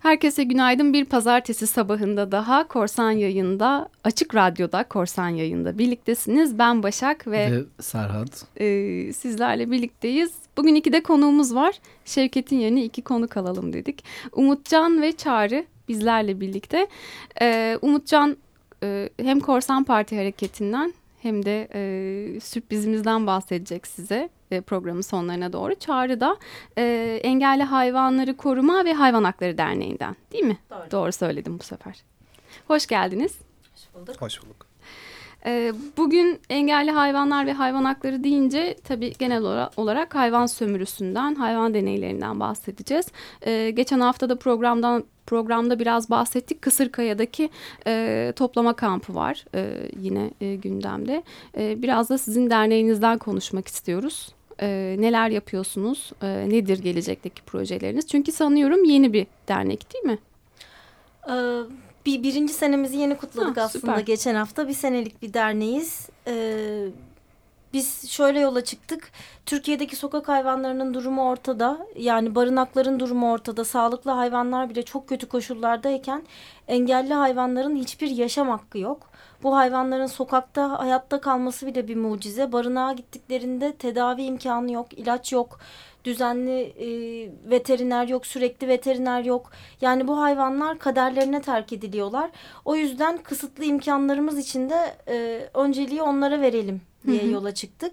Herkese günaydın. Bir pazartesi sabahında daha Korsan Yayında, Açık Radyo'da Korsan Yayında birliktesiniz. Ben Başak ve, ve Serhat. E, sizlerle birlikteyiz. Bugün iki de konuğumuz var. Şevket'in yerine iki konuk alalım dedik. Umutcan ve Çağrı bizlerle birlikte. E, Umutcan e, hem Korsan Parti hareketinden hem de e, sürprizimizden bahsedecek size e, programın sonlarına doğru. Çağrı da e, Engelli Hayvanları Koruma ve Hayvan Hakları Derneği'nden değil mi? Doğru. Doğru söyledim bu sefer. Hoş geldiniz. Hoş bulduk. Hoş bulduk. E, bugün engelli hayvanlar ve hayvan hakları deyince tabii genel olarak hayvan sömürüsünden, hayvan deneylerinden bahsedeceğiz. E, geçen hafta da programdan programda biraz bahsettik. Kısırkaya'daki e, toplama kampı var e, yine e, gündemde. E, biraz da sizin derneğinizden konuşmak istiyoruz. E, neler yapıyorsunuz? E, nedir gelecekteki projeleriniz? Çünkü sanıyorum yeni bir dernek değil mi? Ee, bir birinci senemizi yeni kutladık ha, aslında süper. geçen hafta. Bir senelik bir derneğiz. Ee, biz şöyle yola çıktık. Türkiye'deki sokak hayvanlarının durumu ortada. Yani barınakların durumu ortada. Sağlıklı hayvanlar bile çok kötü koşullardayken engelli hayvanların hiçbir yaşam hakkı yok. Bu hayvanların sokakta hayatta kalması bile bir mucize. Barınağa gittiklerinde tedavi imkanı yok, ilaç yok düzenli e, veteriner yok, sürekli veteriner yok. Yani bu hayvanlar kaderlerine terk ediliyorlar. O yüzden kısıtlı imkanlarımız içinde e, önceliği onlara verelim diye yola çıktık.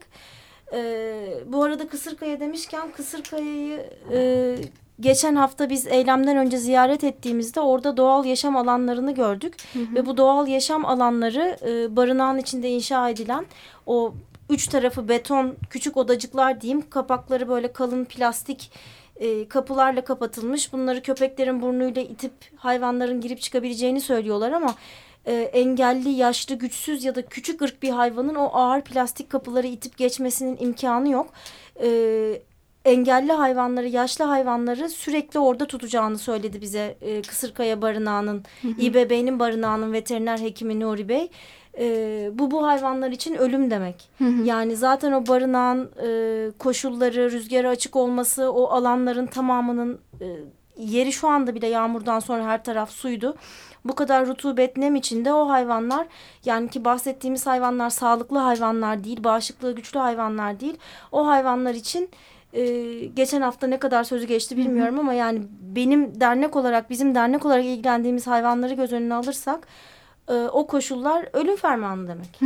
E, bu arada Kısırkaya demişken Kısırkaya'yı e, geçen hafta biz eylemden önce ziyaret ettiğimizde orada doğal yaşam alanlarını gördük. Hı hı. Ve bu doğal yaşam alanları e, barınağın içinde inşa edilen o üç tarafı beton küçük odacıklar diyeyim. Kapakları böyle kalın plastik e, kapılarla kapatılmış. Bunları köpeklerin burnuyla itip hayvanların girip çıkabileceğini söylüyorlar ama e, engelli, yaşlı, güçsüz ya da küçük ırk bir hayvanın o ağır plastik kapıları itip geçmesinin imkanı yok. E, engelli hayvanları, yaşlı hayvanları sürekli orada tutacağını söyledi bize e, Kısırkaya Barınağı'nın, İBB'nin barınağının veteriner hekimi Nuri Bey e, bu bu hayvanlar için ölüm demek. Hı hı. Yani zaten o barınağın e, koşulları, rüzgara açık olması, o alanların tamamının e, yeri şu anda bile yağmurdan sonra her taraf suydu. Bu kadar rutubet nem içinde o hayvanlar yani ki bahsettiğimiz hayvanlar sağlıklı hayvanlar değil, bağışıklığı güçlü hayvanlar değil. O hayvanlar için e, geçen hafta ne kadar sözü geçti bilmiyorum hı hı. ama yani benim dernek olarak bizim dernek olarak ilgilendiğimiz hayvanları göz önüne alırsak e, o koşullar ölüm fermanı demek.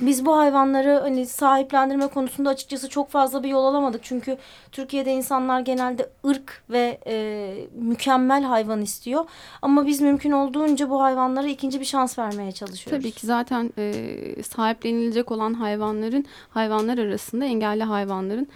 Biz bu hayvanları hani sahiplendirme konusunda açıkçası çok fazla bir yol alamadık. Çünkü Türkiye'de insanlar genelde ırk ve e, mükemmel hayvan istiyor. Ama biz mümkün olduğunca bu hayvanlara ikinci bir şans vermeye çalışıyoruz. Tabii ki zaten e, sahiplenilecek olan hayvanların hayvanlar arasında engelli hayvanların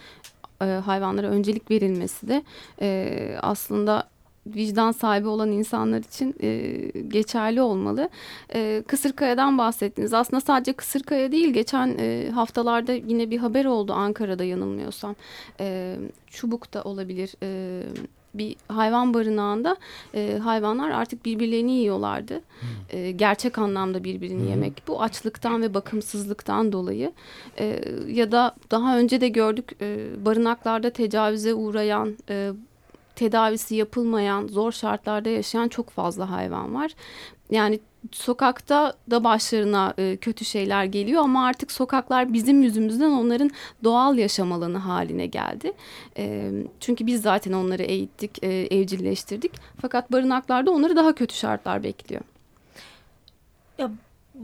e, hayvanlara öncelik verilmesi de e, aslında vicdan sahibi olan insanlar için e, geçerli olmalı. E, Kısırkaya'dan bahsettiniz. Aslında sadece Kısırkaya değil geçen e, haftalarda yine bir haber oldu Ankara'da yanılmıyorsam. E, Çubuk'ta olabilir. E, bir hayvan barınağında e, hayvanlar artık birbirlerini yiyorlardı. Hmm. E, gerçek anlamda birbirini hmm. yemek. Bu açlıktan ve bakımsızlıktan dolayı. E, ya da daha önce de gördük e, barınaklarda tecavüze uğrayan e, tedavisi yapılmayan, zor şartlarda yaşayan çok fazla hayvan var. Yani sokakta da başlarına e, kötü şeyler geliyor ama artık sokaklar bizim yüzümüzden onların doğal yaşam alanı haline geldi. E, çünkü biz zaten onları eğittik, e, evcilleştirdik. Fakat barınaklarda onları daha kötü şartlar bekliyor. Ya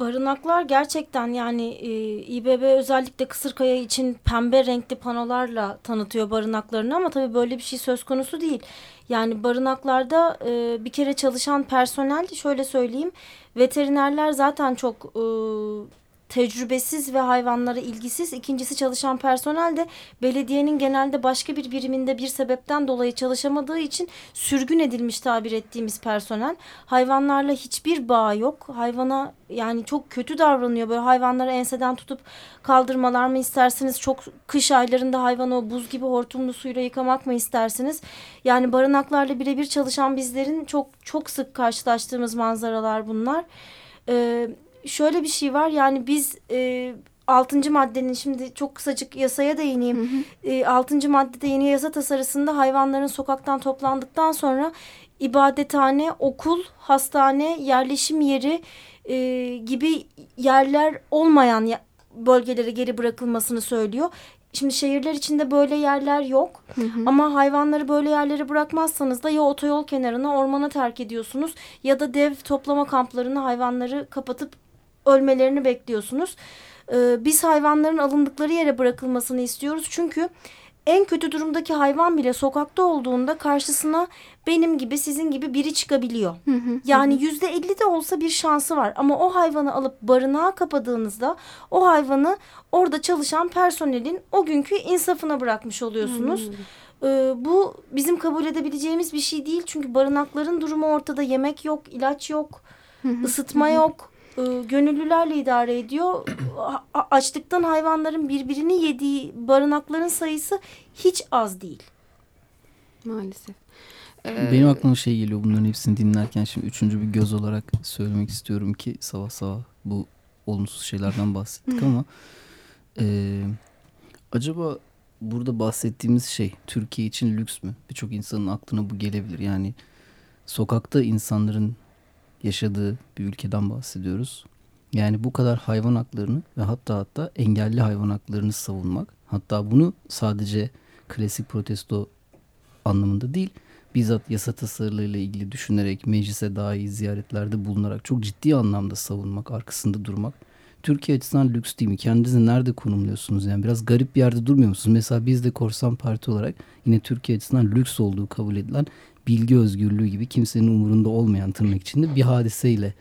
Barınaklar gerçekten yani e, İBB özellikle Kısırkaya için pembe renkli panolarla tanıtıyor barınaklarını ama tabii böyle bir şey söz konusu değil. Yani barınaklarda e, bir kere çalışan personel şöyle söyleyeyim veterinerler zaten çok e, tecrübesiz ve hayvanlara ilgisiz. İkincisi çalışan personel de belediyenin genelde başka bir biriminde bir sebepten dolayı çalışamadığı için sürgün edilmiş tabir ettiğimiz personel. Hayvanlarla hiçbir bağ yok. Hayvana yani çok kötü davranıyor. Böyle hayvanları enseden tutup kaldırmalar mı istersiniz? Çok kış aylarında hayvanı o buz gibi hortumlu suyla yıkamak mı istersiniz? Yani barınaklarla birebir çalışan bizlerin çok çok sık karşılaştığımız manzaralar bunlar. Ee, şöyle bir şey var yani biz e, altıncı maddenin şimdi çok kısacık yasaya değineyim. Hı hı. E, altıncı maddede yeni yasa tasarısında hayvanların sokaktan toplandıktan sonra ibadethane, okul, hastane, yerleşim yeri e, gibi yerler olmayan bölgelere geri bırakılmasını söylüyor. Şimdi şehirler içinde böyle yerler yok. Hı hı. Ama hayvanları böyle yerlere bırakmazsanız da ya otoyol kenarına ormana terk ediyorsunuz ya da dev toplama kamplarını hayvanları kapatıp ölmelerini bekliyorsunuz. Ee, biz hayvanların alındıkları yere bırakılmasını istiyoruz. Çünkü en kötü durumdaki hayvan bile sokakta olduğunda karşısına benim gibi sizin gibi biri çıkabiliyor. yani yüzde elli de olsa bir şansı var ama o hayvanı alıp barınağa kapadığınızda o hayvanı orada çalışan personelin o günkü insafına bırakmış oluyorsunuz. Ee, bu bizim kabul edebileceğimiz bir şey değil çünkü barınakların durumu ortada yemek yok, ilaç yok, ısıtma yok e, gönüllülerle idare ediyor. Açlıktan hayvanların birbirini yediği barınakların sayısı hiç az değil. Maalesef. Ee, Benim aklıma şey geliyor bunların hepsini dinlerken şimdi üçüncü bir göz olarak söylemek istiyorum ki sabah sabah bu olumsuz şeylerden bahsettik ama e, acaba burada bahsettiğimiz şey Türkiye için lüks mü? Birçok insanın aklına bu gelebilir. Yani sokakta insanların yaşadığı bir ülkeden bahsediyoruz. Yani bu kadar hayvan haklarını ve hatta hatta engelli hayvan haklarını savunmak. Hatta bunu sadece klasik protesto anlamında değil, bizzat yasa tasarılarıyla ilgili düşünerek, meclise iyi ziyaretlerde bulunarak çok ciddi anlamda savunmak, arkasında durmak. Türkiye açısından lüks değil mi? Kendinizi nerede konumluyorsunuz? Yani biraz garip bir yerde durmuyor musunuz? Mesela biz de Korsan Parti olarak yine Türkiye açısından lüks olduğu kabul edilen bilgi özgürlüğü gibi kimsenin umurunda olmayan tırnak içinde bir hadiseyle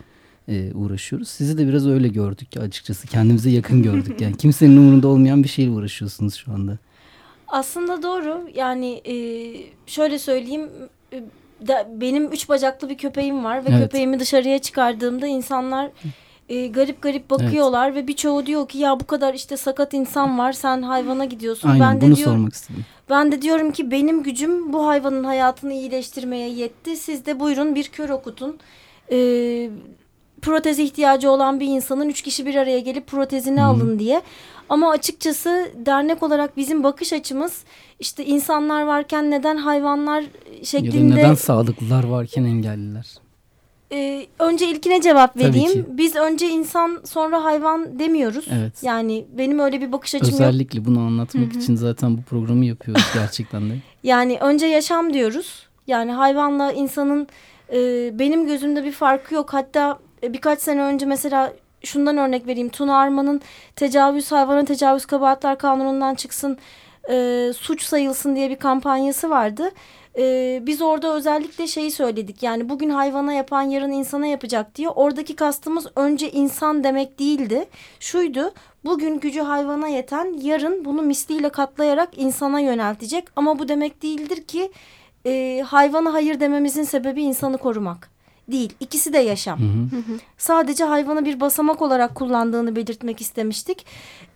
e, uğraşıyoruz. Sizi de biraz öyle gördük açıkçası. Kendimize yakın gördük. Yani kimsenin umurunda olmayan bir şeyle uğraşıyorsunuz şu anda. Aslında doğru. Yani e, şöyle söyleyeyim. E, benim üç bacaklı bir köpeğim var ve evet. köpeğimi dışarıya çıkardığımda insanlar e, garip garip bakıyorlar evet. ve birçoğu diyor ki ya bu kadar işte sakat insan var sen hayvana gidiyorsun. Aynen ben de bunu diyorum, sormak istedim. Ben de diyorum ki benim gücüm bu hayvanın hayatını iyileştirmeye yetti. Siz de buyurun bir kör okutun. E, protez ihtiyacı olan bir insanın üç kişi bir araya gelip protezini Hı. alın diye. Ama açıkçası dernek olarak bizim bakış açımız işte insanlar varken neden hayvanlar şeklinde... Ya da neden sağlıklılar varken engelliler? Ee, önce ilkine cevap vereyim. Biz önce insan sonra hayvan demiyoruz. Evet. Yani benim öyle bir bakış açım Özellikle yok. Özellikle bunu anlatmak Hı -hı. için zaten bu programı yapıyoruz gerçekten de. yani önce yaşam diyoruz. Yani hayvanla insanın e, benim gözümde bir farkı yok. Hatta e, birkaç sene önce mesela şundan örnek vereyim. Tuna Arman'ın tecavüz hayvana tecavüz kabahatler kanunundan çıksın e, suç sayılsın diye bir kampanyası vardı e, biz orada özellikle şeyi söyledik. Yani bugün hayvana yapan yarın insana yapacak diye. Oradaki kastımız önce insan demek değildi. Şuydu bugün gücü hayvana yeten yarın bunu misliyle katlayarak insana yöneltecek. Ama bu demek değildir ki e, hayvana hayır dememizin sebebi insanı korumak değil. İkisi de yaşam. Hı hı. Sadece hayvanı bir basamak olarak kullandığını belirtmek istemiştik.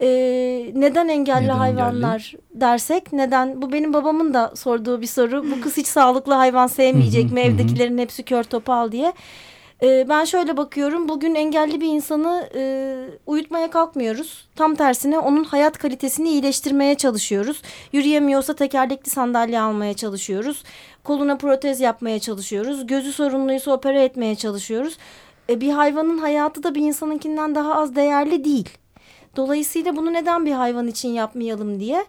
Ee, neden engelli neden hayvanlar engelli? dersek neden? Bu benim babamın da sorduğu bir soru. Bu kız hiç sağlıklı hayvan sevmeyecek mi? Evdekilerin hepsi kör topal diye. E, ben şöyle bakıyorum bugün engelli bir insanı e, uyutmaya kalkmıyoruz. Tam tersine onun hayat kalitesini iyileştirmeye çalışıyoruz. Yürüyemiyorsa tekerlekli sandalye almaya çalışıyoruz. Koluna protez yapmaya çalışıyoruz. Gözü sorunluysa opera etmeye çalışıyoruz. E, bir hayvanın hayatı da bir insanınkinden daha az değerli değil. Dolayısıyla bunu neden bir hayvan için yapmayalım diye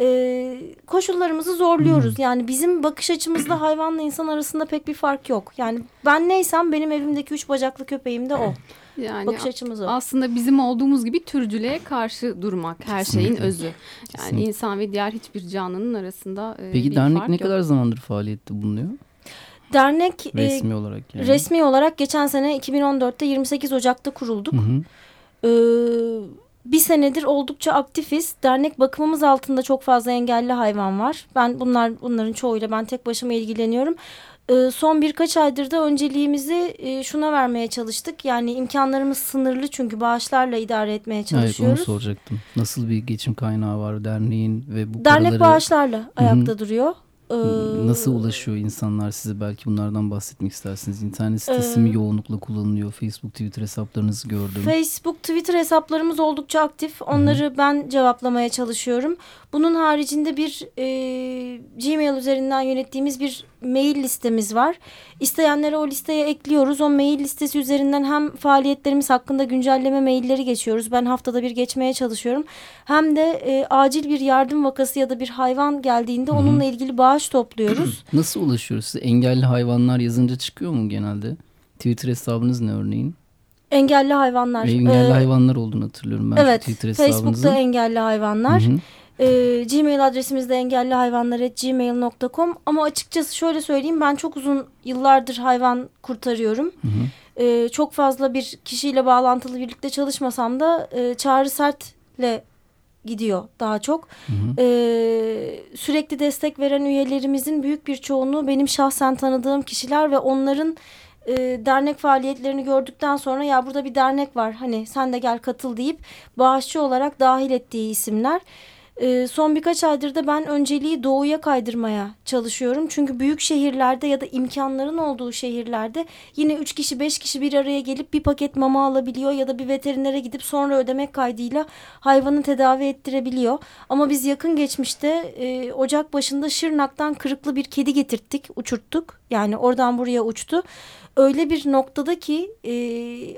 e, koşullarımızı zorluyoruz. Hmm. Yani bizim bakış açımızda hayvanla insan arasında pek bir fark yok. Yani ben neysem benim evimdeki üç bacaklı köpeğim de o. Yani bakış açımız o. Aslında bizim olduğumuz gibi türcülüğe karşı durmak her Kesinlikle. şeyin özü. Yani Kesinlikle. insan ve diğer hiçbir canlının arasında e, Peki bir dernek fark ne yok. kadar zamandır faaliyette bulunuyor? Dernek resmi e, olarak yani. resmi olarak geçen sene 2014'te 28 Ocak'ta kurulduk. Hı hı. Ee, bir senedir oldukça aktifiz. Dernek bakımımız altında çok fazla engelli hayvan var. Ben bunlar bunların çoğuyla ben tek başıma ilgileniyorum. Ee, son birkaç aydır da önceliğimizi e, şuna vermeye çalıştık. Yani imkanlarımız sınırlı çünkü bağışlarla idare etmeye çalışıyoruz. Evet onu soracaktım. Nasıl bir geçim kaynağı var derneğin ve bu Dernek paraları... bağışlarla ayakta Hı -hı. duruyor. Ee, Nasıl ulaşıyor insanlar size? Belki bunlardan bahsetmek istersiniz. İnternet sitesi mi yoğunlukla kullanılıyor? Facebook, Twitter hesaplarınızı gördüm. Facebook, Twitter hesaplarımız oldukça aktif. Onları Hı-hı. ben cevaplamaya çalışıyorum. Bunun haricinde bir e, Gmail üzerinden yönettiğimiz bir mail listemiz var. İsteyenleri o listeye ekliyoruz. O mail listesi üzerinden hem faaliyetlerimiz hakkında güncelleme mailleri geçiyoruz. Ben haftada bir geçmeye çalışıyorum. Hem de e, acil bir yardım vakası ya da bir hayvan geldiğinde Hı-hı. onunla ilgili bağış topluyoruz. Nasıl ulaşıyoruz size? Engelli hayvanlar yazınca çıkıyor mu genelde? Twitter hesabınız ne örneğin? Engelli hayvanlar. Engelli ee, hayvanlar olduğunu hatırlıyorum ben evet, Twitter hesabınızın. Facebook'ta engelli hayvanlar. Hı -hı. E, Gmail adresimiz de engellihayvanlar.gmail.com ama açıkçası şöyle söyleyeyim ben çok uzun yıllardır hayvan kurtarıyorum. Hı hı. E, çok fazla bir kişiyle bağlantılı birlikte çalışmasam da e, Çağrı Sert'le gidiyor daha çok. Hı hı. Ee, sürekli destek veren üyelerimizin büyük bir çoğunluğu benim şahsen tanıdığım kişiler ve onların e, dernek faaliyetlerini gördükten sonra ya burada bir dernek var hani sen de gel katıl deyip bağışçı olarak dahil ettiği isimler. E, son birkaç aydır da ben önceliği doğuya kaydırmaya çalışıyorum. Çünkü büyük şehirlerde ya da imkanların olduğu şehirlerde yine üç kişi beş kişi bir araya gelip bir paket mama alabiliyor ya da bir veterinere gidip sonra ödemek kaydıyla hayvanı tedavi ettirebiliyor. Ama biz yakın geçmişte e, Ocak başında Şırnak'tan kırıklı bir kedi getirttik, uçurttuk. Yani oradan buraya uçtu öyle bir noktada ki e,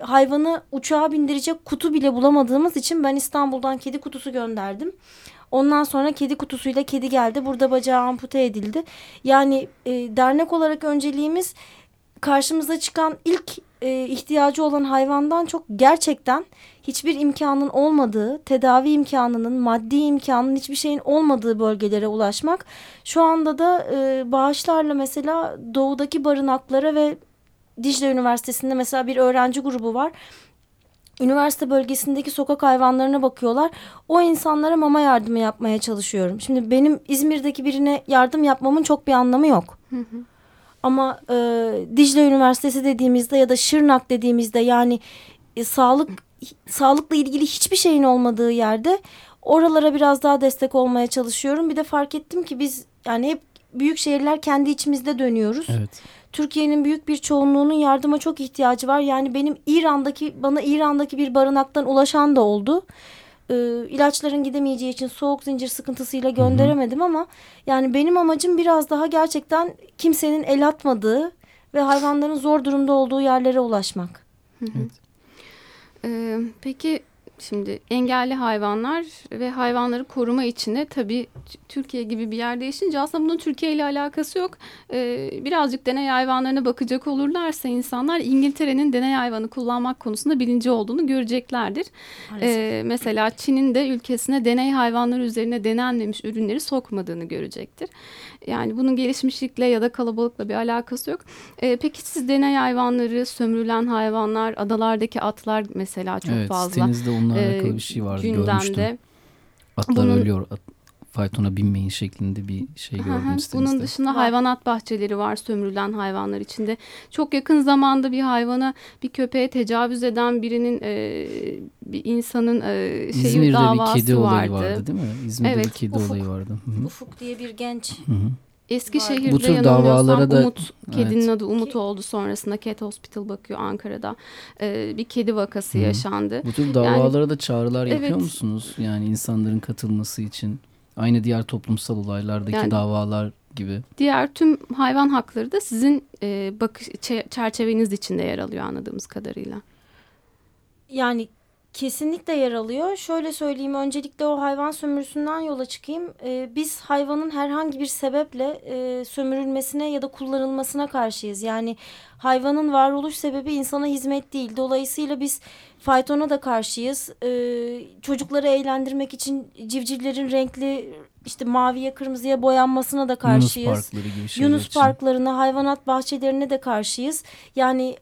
hayvanı uçağa bindirecek kutu bile bulamadığımız için ben İstanbul'dan kedi kutusu gönderdim. Ondan sonra kedi kutusuyla kedi geldi. Burada bacağı ampute edildi. Yani e, dernek olarak önceliğimiz karşımıza çıkan ilk e, ihtiyacı olan hayvandan çok gerçekten hiçbir imkanın olmadığı, tedavi imkanının, maddi imkanın hiçbir şeyin olmadığı bölgelere ulaşmak. Şu anda da e, bağışlarla mesela doğudaki barınaklara ve Dicle Üniversitesi'nde mesela bir öğrenci grubu var üniversite bölgesindeki sokak hayvanlarına bakıyorlar. O insanlara mama yardımı yapmaya çalışıyorum. Şimdi benim İzmir'deki birine yardım yapmamın çok bir anlamı yok. Ama e, Dicle Üniversitesi dediğimizde ya da Şırnak dediğimizde yani e, sağlık sağlıkla ilgili hiçbir şeyin olmadığı yerde oralara biraz daha destek olmaya çalışıyorum. Bir de fark ettim ki biz yani hep büyük şehirler kendi içimizde dönüyoruz. Evet. Türkiye'nin büyük bir çoğunluğunun yardıma çok ihtiyacı var. Yani benim İran'daki bana İran'daki bir barınaktan ulaşan da oldu. Ee, ilaçların gidemeyeceği için soğuk zincir sıkıntısıyla gönderemedim Hı -hı. ama yani benim amacım biraz daha gerçekten kimsenin el atmadığı ve hayvanların zor durumda olduğu yerlere ulaşmak. Hı -hı. Evet. Ee, peki Şimdi engelli hayvanlar ve hayvanları koruma içinde tabii Türkiye gibi bir yerde yaşayınca aslında bunun Türkiye ile alakası yok. Ee, birazcık deney hayvanlarına bakacak olurlarsa insanlar İngiltere'nin deney hayvanı kullanmak konusunda bilinci olduğunu göreceklerdir. Ee, mesela Çin'in de ülkesine deney hayvanları üzerine denenmemiş ürünleri sokmadığını görecektir. Yani bunun gelişmişlikle ya da kalabalıkla bir alakası yok. Ee, peki siz deney hayvanları, sömürülen hayvanlar, adalardaki atlar mesela çok evet, fazla. Evet, onunla e, alakalı bir şey vardı gündemde. görmüştüm. Atlar bunun, ölüyor, at, faytona binmeyin şeklinde bir şey gördüm sitemizde. Bunun dışında hayvanat bahçeleri var sömürülen hayvanlar içinde. Çok yakın zamanda bir hayvana bir köpeğe tecavüz eden birinin e, bir insanın e, şeyi İzmir'de davası bir kedi vardı. olayı vardı değil mi? İzmir'de evet, bir kedi Ufuk, olayı vardı. Hı -hı. Ufuk diye bir genç. Hı -hı. Eskişehir'de Bu tür davalara da Umut, kedinin evet. adı Umut oldu sonrasında Cat Hospital bakıyor Ankara'da. Ee, bir kedi vakası Hı. yaşandı. Bu tür davalara yani, da çağrılar yapıyor evet. musunuz? Yani insanların katılması için aynı diğer toplumsal olaylardaki yani, davalar gibi. Diğer tüm hayvan hakları da sizin e, bakış çerçeveniz içinde yer alıyor anladığımız kadarıyla. Yani Kesinlikle yer alıyor. Şöyle söyleyeyim öncelikle o hayvan sömürüsünden yola çıkayım. Ee, biz hayvanın herhangi bir sebeple e, sömürülmesine ya da kullanılmasına karşıyız. Yani hayvanın varoluş sebebi insana hizmet değil. Dolayısıyla biz faytona da karşıyız. Ee, çocukları eğlendirmek için civcivlerin renkli işte maviye kırmızıya boyanmasına da karşıyız. Yunus parkları gibi şeyler Yunus için. parklarına, hayvanat bahçelerine de karşıyız. Yani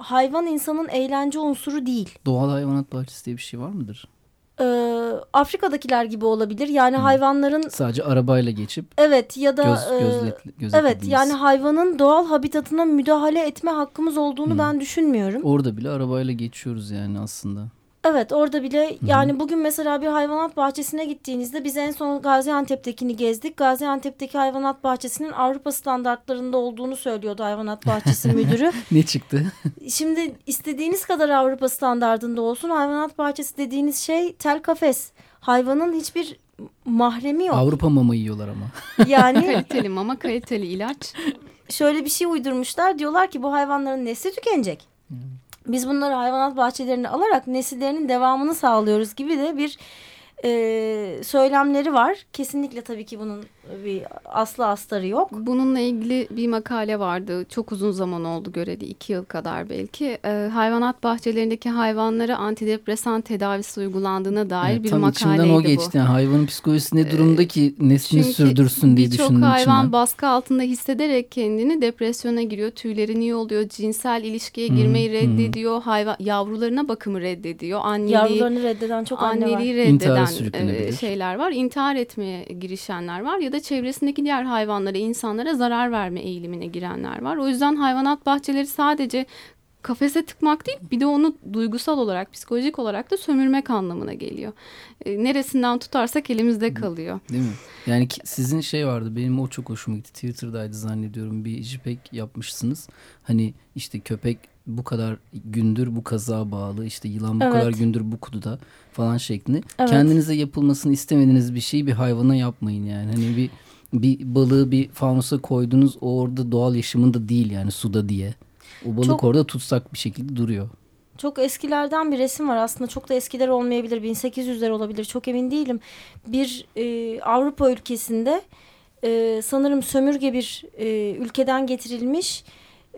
hayvan insanın eğlence unsuru değil. Doğal hayvanat bahçesi diye bir şey var mıdır? Ee, Afrika'dakiler gibi olabilir. Yani hmm. hayvanların sadece arabayla geçip evet ya da göz, e, evet yani hayvanın doğal habitatına müdahale etme hakkımız olduğunu hmm. ben düşünmüyorum. Orada bile arabayla geçiyoruz yani aslında. Evet orada bile yani bugün mesela bir hayvanat bahçesine gittiğinizde biz en son Gaziantep'tekini gezdik. Gaziantep'teki hayvanat bahçesinin Avrupa standartlarında olduğunu söylüyordu hayvanat bahçesi müdürü. ne çıktı? Şimdi istediğiniz kadar Avrupa standartında olsun hayvanat bahçesi dediğiniz şey tel kafes. Hayvanın hiçbir mahremi yok. Avrupa mama yiyorlar ama. Yani kaliteli mama, kaliteli ilaç. Şöyle bir şey uydurmuşlar. Diyorlar ki bu hayvanların nesli tükenecek. Biz bunları hayvanat bahçelerine alarak nesillerinin devamını sağlıyoruz gibi de bir e, söylemleri var. Kesinlikle tabii ki bunun bir aslı astarı yok. Bununla ilgili bir makale vardı. Çok uzun zaman oldu göreli. iki yıl kadar belki. E, hayvanat bahçelerindeki hayvanlara antidepresan tedavisi uygulandığına dair evet, bir tam makaleydi içimden o geçti. bu. Yani hayvanın psikolojisi ne durumda ki neslini Çünkü sürdürsün diye düşündüm Birçok hayvan içimden. baskı altında hissederek kendini depresyona giriyor. Tüyleri niye oluyor? Cinsel ilişkiye girmeyi hmm, reddediyor. Hmm. Hayvan, yavrularına bakımı reddediyor. Anneliği, Yavrularını reddeden çok anne var. Anneliği reddeden e, şeyler var. İntihar etmeye girişenler var. Ya da çevresindeki diğer hayvanlara, insanlara zarar verme eğilimine girenler var. O yüzden hayvanat bahçeleri sadece kafese tıkmak değil bir de onu duygusal olarak psikolojik olarak da sömürmek anlamına geliyor. E, neresinden tutarsak elimizde kalıyor. Değil mi? Yani sizin şey vardı benim o çok hoşuma gitti. Twitter'daydı zannediyorum bir JPEG yapmışsınız. Hani işte köpek bu kadar gündür bu kaza bağlı işte yılan bu evet. kadar gündür bu kutuda falan şeklinde. Evet. Kendinize yapılmasını istemediğiniz bir şeyi bir hayvana yapmayın yani. Hani bir bir balığı bir fanusa koydunuz o orada doğal yaşamında değil yani suda diye. O balık çok, orada tutsak bir şekilde duruyor. Çok eskilerden bir resim var aslında çok da eskiler olmayabilir 1800'ler olabilir çok emin değilim. Bir e, Avrupa ülkesinde e, sanırım sömürge bir e, ülkeden getirilmiş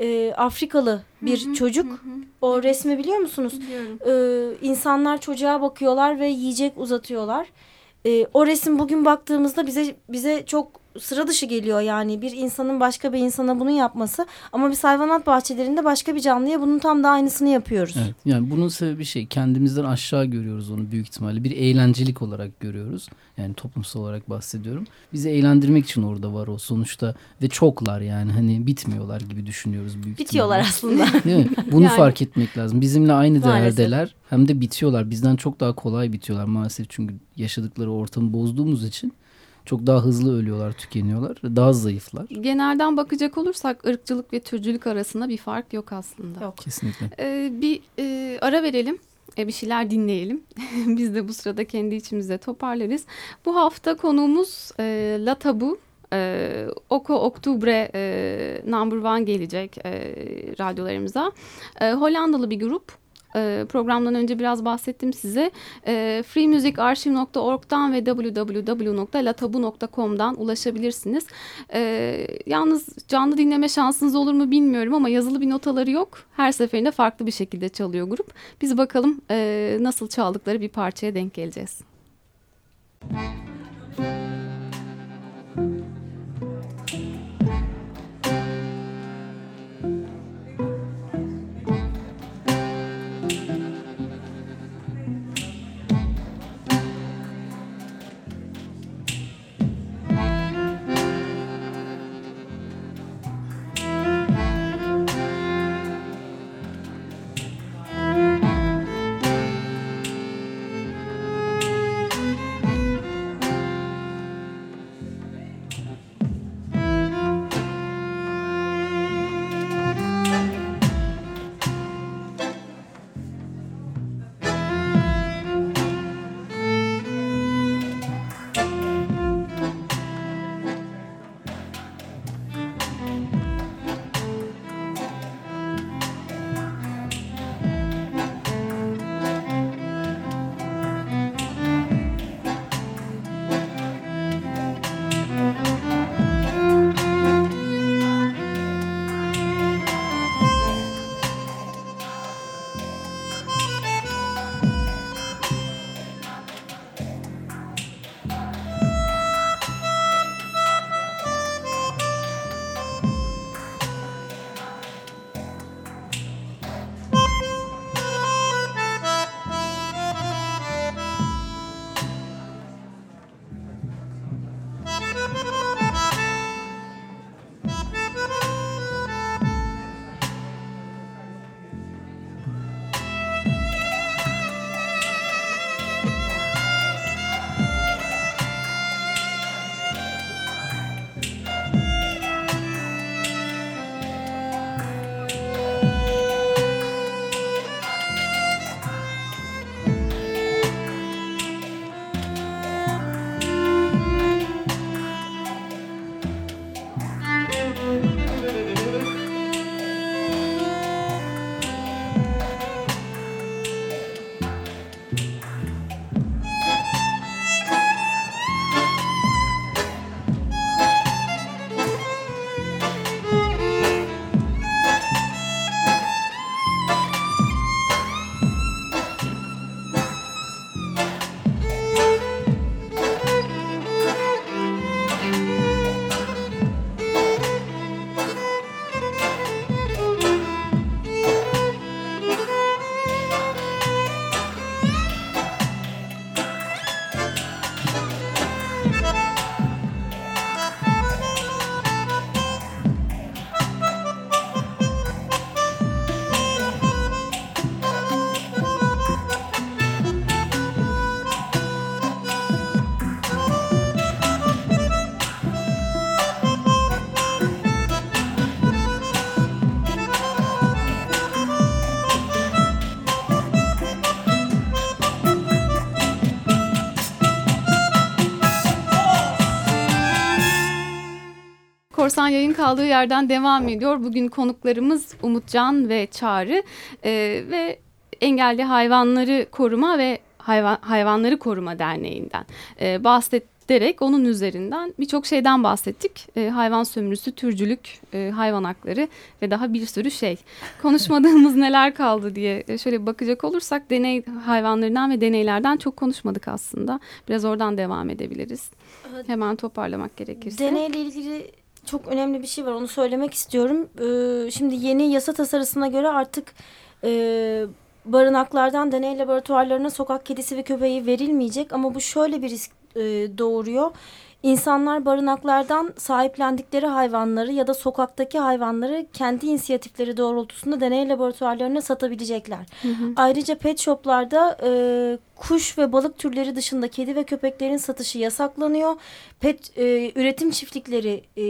e, Afrikalı bir hı hı, çocuk. Hı hı. O resmi biliyor musunuz? Biliyorum. E, insanlar çocuğa bakıyorlar ve yiyecek uzatıyorlar. E, o resim bugün baktığımızda bize bize çok sıra dışı geliyor yani bir insanın başka bir insana bunu yapması ama biz hayvanat bahçelerinde başka bir canlıya bunun tam da aynısını yapıyoruz. Evet, yani bunun sebebi şey kendimizden aşağı görüyoruz onu büyük ihtimalle bir eğlencelik olarak görüyoruz yani toplumsal olarak bahsediyorum bizi eğlendirmek için orada var o sonuçta ve çoklar yani hani bitmiyorlar gibi düşünüyoruz büyük bitiyorlar ihtimalle. aslında. Değil mi? Bunu yani, fark etmek lazım bizimle aynı maalesef. değerdeler hem de bitiyorlar bizden çok daha kolay bitiyorlar maalesef çünkü yaşadıkları ortamı bozduğumuz için çok daha hızlı ölüyorlar, tükeniyorlar. Daha zayıflar. Genelden bakacak olursak ırkçılık ve türcülük arasında bir fark yok aslında. Yok. Kesinlikle. Ee, bir e, ara verelim. E, bir şeyler dinleyelim. Biz de bu sırada kendi içimizde toparlarız. Bu hafta konuğumuz e, La Tabu. E, Oko Oktubre e, Number One gelecek e, radyolarımıza. E, Hollandalı bir grup e, programdan önce biraz bahsettim size. E, freemusicarchive.org'dan ve www.latabu.com'dan ulaşabilirsiniz. E, yalnız canlı dinleme şansınız olur mu bilmiyorum ama yazılı bir notaları yok. Her seferinde farklı bir şekilde çalıyor grup. Biz bakalım e, nasıl çaldıkları bir parçaya denk geleceğiz. Müzik Korsan yayın kaldığı yerden devam ediyor. Bugün konuklarımız Umutcan ve Çağrı e, ve Engelli Hayvanları Koruma ve Hayvan, Hayvanları Koruma Derneği'nden e, bahsederek onun üzerinden birçok şeyden bahsettik. E, hayvan sömürüsü, türcülük, e, hayvan hakları ve daha bir sürü şey. Konuşmadığımız neler kaldı diye e, şöyle bakacak olursak deney hayvanlarından ve deneylerden çok konuşmadık aslında. Biraz oradan devam edebiliriz. Hemen toparlamak gerekirse. Deneyle ilgili çok önemli bir şey var onu söylemek istiyorum. Ee, şimdi yeni yasa tasarısına göre artık e, barınaklardan deney laboratuvarlarına sokak kedisi ve köpeği verilmeyecek ama bu şöyle bir risk e, doğuruyor. İnsanlar barınaklardan sahiplendikleri hayvanları ya da sokaktaki hayvanları kendi inisiyatifleri doğrultusunda deney laboratuvarlarına satabilecekler. Hı hı. Ayrıca pet shoplarda e, kuş ve balık türleri dışında kedi ve köpeklerin satışı yasaklanıyor. Pet e, üretim çiftlikleri e,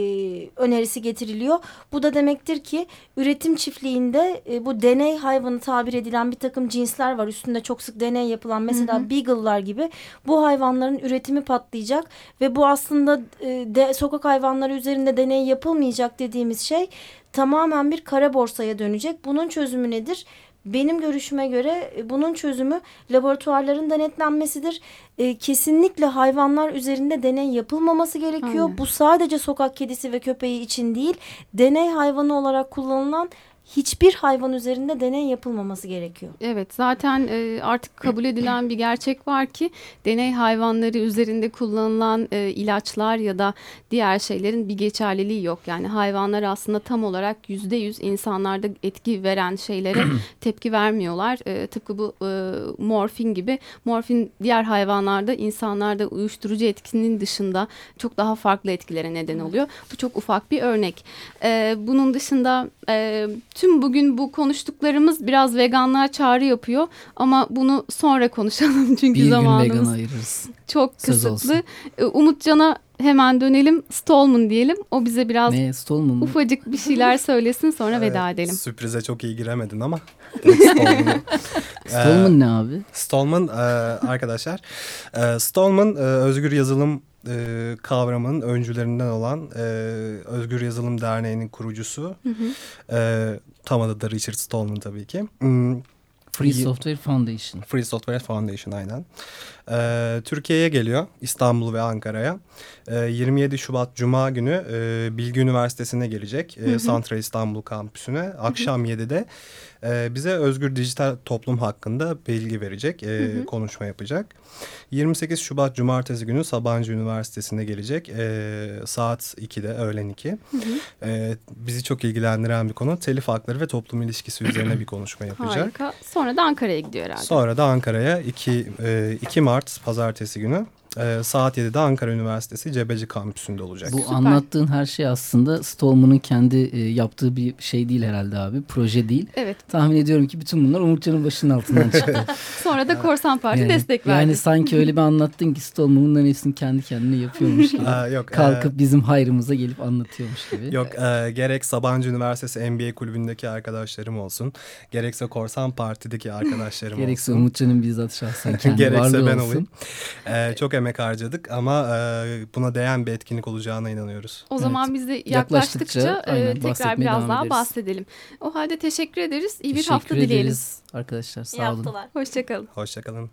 önerisi getiriliyor. Bu da demektir ki üretim çiftliğinde e, bu deney hayvanı tabir edilen bir takım cinsler var. Üstünde çok sık deney yapılan mesela beagle'lar gibi bu hayvanların üretimi patlayacak ve bu aslında e, de, sokak hayvanları üzerinde deney yapılmayacak dediğimiz şey tamamen bir kara borsaya dönecek. Bunun çözümü nedir? Benim görüşüme göre e, bunun çözümü laboratuvarların denetlenmesidir. E, kesinlikle hayvanlar üzerinde deney yapılmaması gerekiyor. Aynen. Bu sadece sokak kedisi ve köpeği için değil, deney hayvanı olarak kullanılan hiçbir hayvan üzerinde deney yapılmaması gerekiyor. Evet zaten e, artık kabul edilen bir gerçek var ki deney hayvanları üzerinde kullanılan e, ilaçlar ya da diğer şeylerin bir geçerliliği yok. Yani hayvanlar aslında tam olarak yüzde yüz insanlarda etki veren şeylere tepki vermiyorlar. E, tıpkı bu e, morfin gibi. Morfin diğer hayvanlarda insanlarda uyuşturucu etkinin dışında çok daha farklı etkilere neden oluyor. Bu çok ufak bir örnek. E, bunun dışında e, tüm bugün bu konuştuklarımız biraz veganlığa çağrı yapıyor ama bunu sonra konuşalım çünkü bir zamanımız gün vegan ayırırız. çok kısıtlı. Ee, Umutcan'a hemen dönelim. Stallman diyelim. O bize biraz ne, Stallman ufacık bir şeyler söylesin sonra evet, veda edelim. Sürprize çok iyi giremedin ama. Stallman ne abi? Stallman e, arkadaşlar. E, Stallman e, özgür yazılım e, kavramının öncülerinden olan e, Özgür Yazılım Derneği'nin kurucusu. Hı hı. E, tam adı da Richard Stallman tabii ki. Hmm, Free Software Foundation. Free Software Foundation aynen. Ee, Türkiye'ye geliyor İstanbul ve Ankara'ya. Ee, 27 Şubat Cuma günü e, Bilgi Üniversitesi'ne gelecek. E, Santra İstanbul kampüsüne. Akşam 7'de e, bize özgür dijital toplum hakkında bilgi verecek, e, konuşma yapacak. 28 Şubat Cumartesi günü Sabancı Üniversitesi'ne gelecek e, saat 2'de öğlen 2. Hı hı. E, bizi çok ilgilendiren bir konu telif hakları ve toplum ilişkisi üzerine bir konuşma yapacak. Harika. Sonra da Ankara'ya gidiyor herhalde. Sonra da Ankara'ya 2, e, 2 Mart Pazartesi günü e, saat 7'de Ankara Üniversitesi Cebeci Kampüsü'nde olacak. Bu Süper. anlattığın her şey aslında Stallman'ın kendi e, yaptığı bir şey değil herhalde abi. Proje değil. Evet. Tahmin ediyorum ki bütün bunlar Umutcan'ın başının altından çıktı. Sonra da Korsan Parti yani, destek verdi. Yani sanki öyle bir anlattın ki Stallman bunların hepsini kendi kendine yapıyormuş gibi. Aa, yok, Kalkıp e, bizim hayrımıza gelip anlatıyormuş gibi. Yok e, gerek Sabancı Üniversitesi NBA kulübündeki arkadaşlarım olsun. Gerekse Korsan Parti'deki arkadaşlarım gerekse olsun. Gerekse Umutcan'ın bizzat şahsen kendi gerekse ben olsun. olayım. E, çok emek harcadık ama e, buna değen bir etkinlik olacağına inanıyoruz. O zaman evet. biz de yaklaştıkça, yaklaştıkça aynen, tekrar biraz daha ederiz. bahsedelim. O halde teşekkür ederiz. İyi bir teşekkür hafta ederiz. dileyelim. arkadaşlar. Sağ İyi olun. Hoşçakalın. Hoşçakalın.